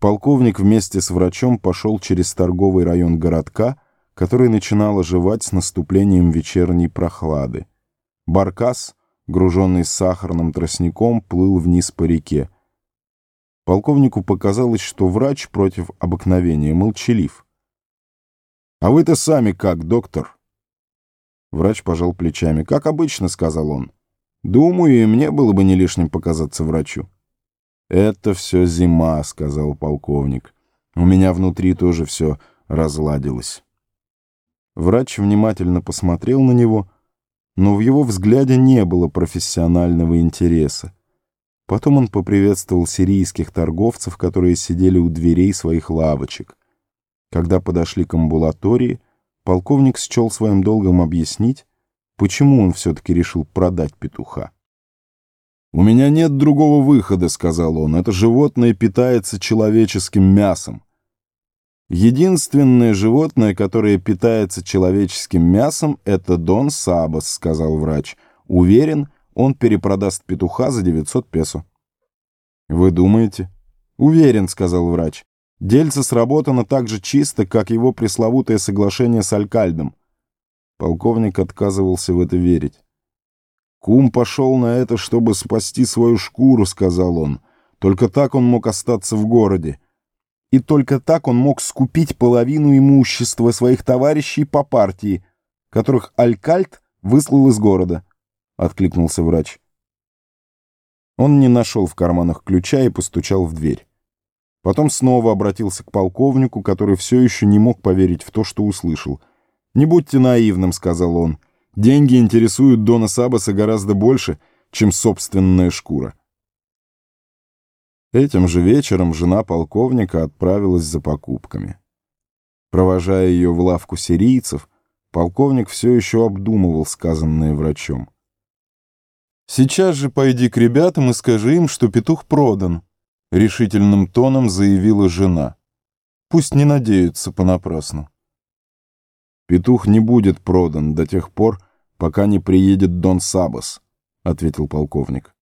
Полковник вместе с врачом пошел через торговый район городка, который начинал оживать с наступлением вечерней прохлады. Баркас, груженный сахарным тростником, плыл вниз по реке. Полковнику показалось, что врач против обыкновения молчалив. «А вы-то сами как, доктор?» Врач пожал плечами. «Как обычно», — сказал он. «Думаю, и мне было бы не лишним показаться врачу». «Это все зима», — сказал полковник. «У меня внутри тоже все разладилось». Врач внимательно посмотрел на него, но в его взгляде не было профессионального интереса. Потом он поприветствовал сирийских торговцев, которые сидели у дверей своих лавочек. Когда подошли к амбулатории, полковник счел своим долгом объяснить, почему он все-таки решил продать петуха. «У меня нет другого выхода», — сказал он. «Это животное питается человеческим мясом». «Единственное животное, которое питается человеческим мясом, это Дон Сабас», — сказал врач. «Уверен, он перепродаст петуха за 900 песо». «Вы думаете?» «Уверен», — сказал врач. «Дельце сработано так же чисто, как его пресловутое соглашение с Алькальдом». Полковник отказывался в это верить. «Кум пошел на это, чтобы спасти свою шкуру», — сказал он. «Только так он мог остаться в городе. И только так он мог скупить половину имущества своих товарищей по партии, которых Алькальт выслал из города», — откликнулся врач. Он не нашел в карманах ключа и постучал в дверь. Потом снова обратился к полковнику, который все еще не мог поверить в то, что услышал. «Не будьте наивным», — сказал он. Деньги интересуют Дона Сабаса гораздо больше, чем собственная шкура. Этим же вечером жена полковника отправилась за покупками. Провожая ее в лавку сирийцев, полковник все еще обдумывал сказанное врачом. «Сейчас же пойди к ребятам и скажи им, что петух продан», — решительным тоном заявила жена. «Пусть не надеются понапрасну». «Петух не будет продан до тех пор, пока не приедет Дон Сабас», — ответил полковник.